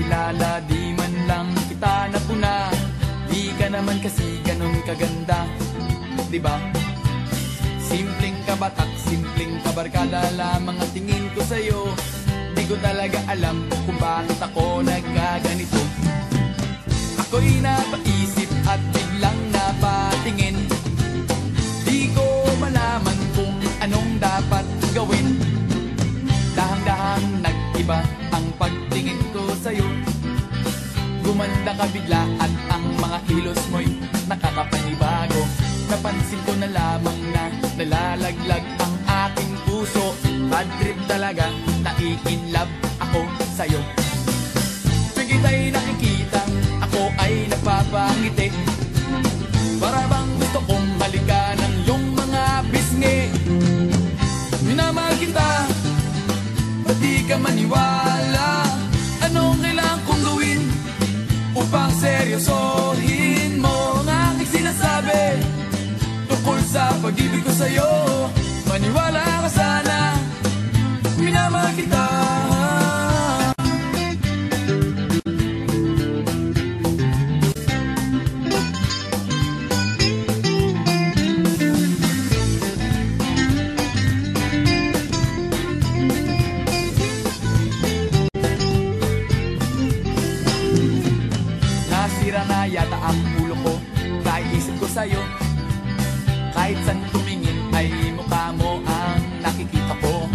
Samantala di man lang kita napuna. Di ka naman kasi ganun kaganda Di ba? Simpleng kabatak, simpleng kabarkada lamang ang tingin ko sa'yo. Di ko talaga alam kung bakit ako nagkaganito. Ako'y napaisip at biglang napatingin. Di ko malaman kung anong dapat Gumanda ka bigla at ang mga kilos mo'y nakakapanibago Napansin ko na lamang na nalalaglag ang aking puso. Bad trip talaga, naiinlove ako sa'yo. Tuwing kita'y nakikita, pag-ibig ko sa'yo, maniwala ka sana, minamahal kita. Nasira na yata ang ulo ko. Kahit isip ko sa'yo Kahit saan tumingin ay mukha mo ang nakikita ko.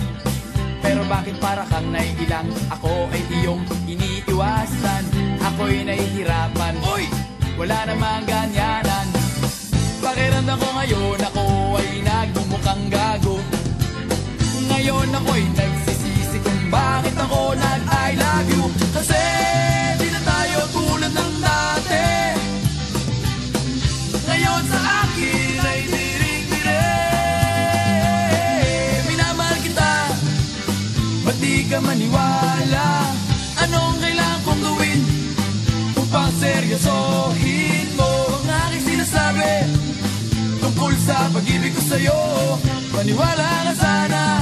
Pero bakit para kang naiilang? Ako ay iyong iniiwasan. Ako'y nahihirapan. Uy! Wala namang ganyanan. Pakiramdam ko ngayon Ako ay nagmumukhang gago. Ngayon ako'y nagsisisi ka maniwala Anong kailangan kong gawin Upang seryosohin mo? Ang aking sinasabi Tungkol sa pag-ibig ko sa'yo Maniwala ka sana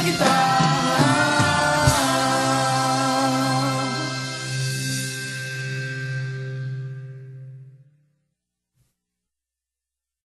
kita